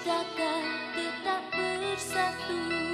Judikah kita bersatu?